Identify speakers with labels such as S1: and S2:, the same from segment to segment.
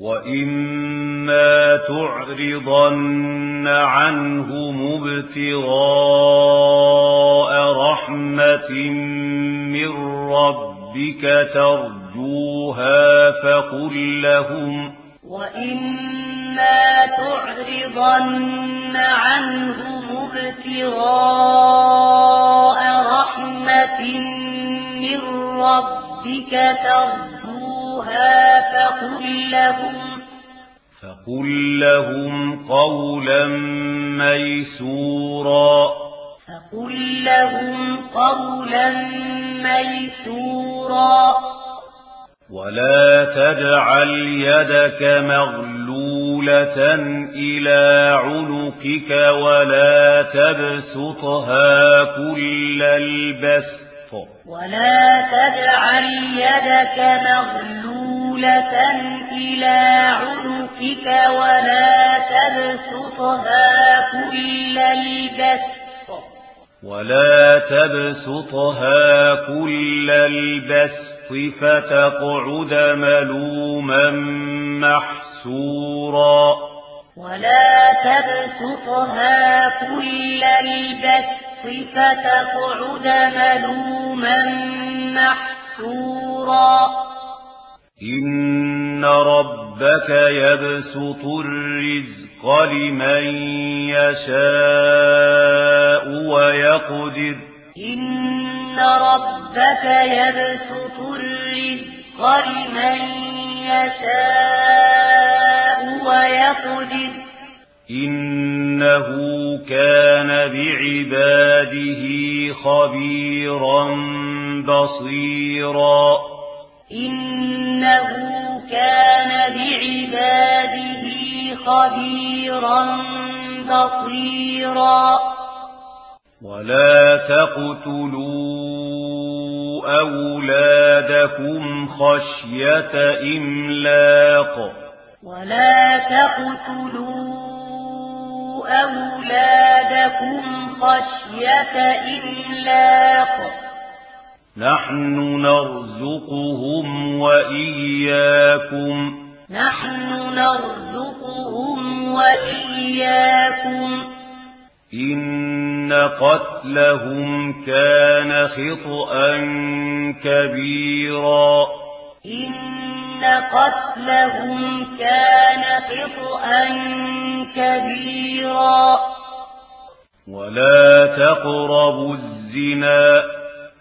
S1: وَإِنَّ تُعْرِضَنَّ عَنْهُ مُبْتَغَاءَ رَحْمَةٍ مِّن رَّبِّكَ تَرْجُوهَا فَقُل لَّهُمْ
S2: وَإِنَّ تُعْرِضَنَّ عَنْهُ مُبْتَغَاءَ رَحْمَةٍ مِّن رَّبِّكَ تَرْجُوهَا فقل لهم
S1: قولا ميسورا
S2: فقل لهم قولا ميسورا
S1: ولا تجعل يدك مغلولة إلى عنقك ولا تبسطها كل البسط 4.
S2: ولا تجعل يدك مغلولة إلى ولا تبسطها كل البسط
S1: ولا تبسطها كل البسط فتقعد ملوما محسورا
S2: ولا تبسطها كل البسط فَتَقْعُدَ مَلُومًا مَّحْسُورًا
S1: إِنَّ رَبَّكَ يَبْسُطُ الرِّزْقَ لِمَن يَشَاءُ وَيَقْدِرُ.
S2: إِنَّ رَبَّكَ يَبْسُطُ الرِّزْقَ لِمَن يَشَاءُ وَيَقْدِرُ.
S1: إِنَّ إِنَّهُ كَانَ بِعِبَادِهِ خَبِيرًا بَصِيرًا
S2: إِنَّهُ كَانَ بِعِبَادِهِ خَبِيرًا بَصِيرًا
S1: وَلَا تَقْتُلُوا أَوْلَادَكُمْ خَشْيَةَ إِمْلَاقٍ
S2: وَلَا تَقْتُلُوا أولادكم خشية إملاق.
S1: نحن نرزقهم وإياكم.
S2: نحن نرزقهم وإياكم.
S1: إن قتلهم كان خطأا كبيرا.
S2: قتلهم كان خطأا كبيرا.
S1: ولا تقربوا الزنا.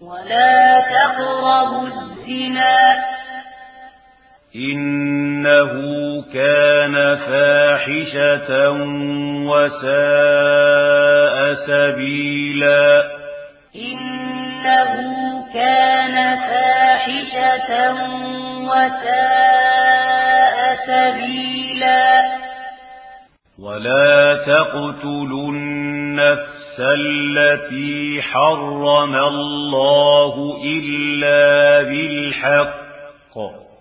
S2: ولا تقربوا الزنا.
S1: إنه كان فاحشة وساء سبيلا.
S2: وَسَاءَ سَبِيلًا
S1: وَلَا تَقْتُلُوا النَّفْسَ الَّتِي حَرَّمَ اللَّهُ إِلَّا بِالْحَقِّ.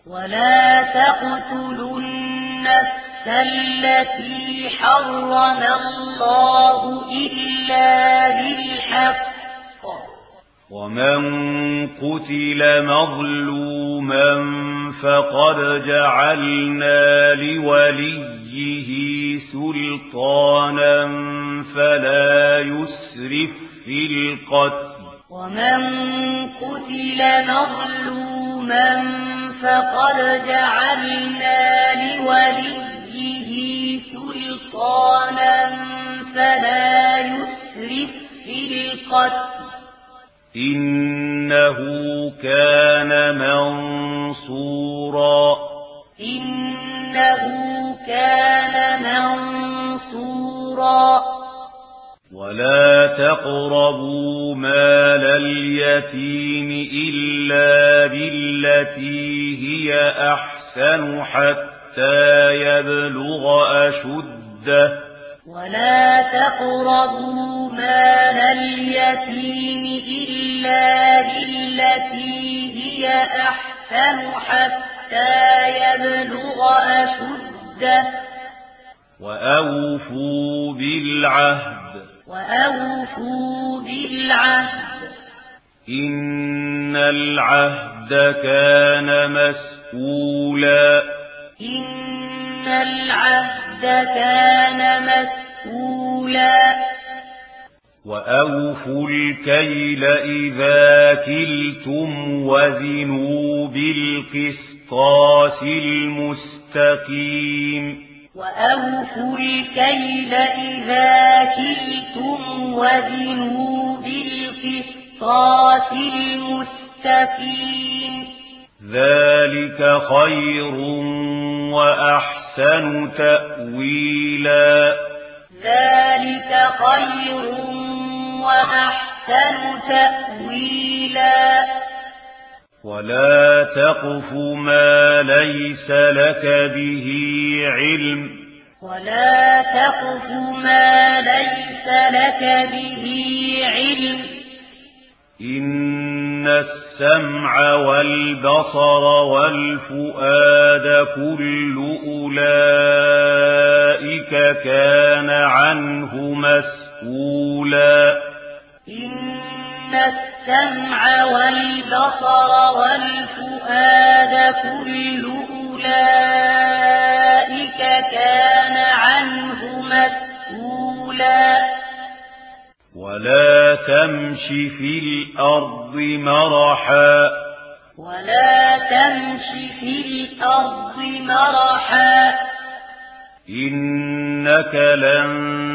S2: وَلَا تَقْتُلُوا النَّفْسَ الَّتِي حَرَّمَ اللَّهُ إِلَّا بِالْحَقِّ.
S1: وَمَن قتل مظلوما فقد جعلنا لوليه سلطانا فلا يسرف في القتل
S2: ومن قتل مظلوما فقد جعلنا لوليه سلطانا فلا يسرف في القتل
S1: إِنَّهُ كَانَ مَنصُورًا
S2: إِنَّهُ كَانَ مَنصُورًا
S1: وَلَا تَقْرَبُوا مَالَ الْيَتِيمِ إِلَّا بِالَّتِي هِيَ أَحْسَنُ حَتَّى يَبْلُغَ أَشُدَّهُ
S2: وَلَا تَقْرَبُوا مَالَ الْيَتِيمِ إِلَّا بالتي هي أحسن حتى يبلغ أشده.
S1: وأوفوا بالعهد.
S2: وأوفوا بالعهد.
S1: إن العهد كان مسؤولا.
S2: إن العهد كان مسؤولا.
S1: وَأَوْفُوا الْكَيْلَ إِذَا كِلْتُمْ وَزِنُوا بِالْقِسْطَاسِ الْمُسْتَقِيمِ
S2: وَأَوْفُوا الْكَيْلَ إِذَا كِلْتُمْ وَزِنُوا بِالْقِسْطَاسِ الْمُسْتَقِيمِ
S1: ذَلِكَ خَيْرٌ وَأَحْسَنُ تَأْوِيلًا
S2: ذَلِكَ خَيْرٌ وأحسن تأويلا.
S1: ولا تقف ما ليس لك به علم.
S2: ولا تقف ما ليس لك به علم.
S1: إن السمع والبصر والفؤاد كل أولئك كان عنه مسؤولا
S2: إن السمع والبصر والفؤاد كل أولئك كان عنه مسؤولا إِنَّ السَّمْعَ وَالْبَصَرَ وَالْفُؤَادَ كُلُّ أُولَئِكَ كَانَ عَنْهُ مَسْئُولًا
S1: وَلَا تَمْشِ فِي الْأَرْضِ مَرَحًا
S2: وَلَا تَمْشِ فِي الْأَرْضِ مَرَحًا
S1: إِنَّكَ لَن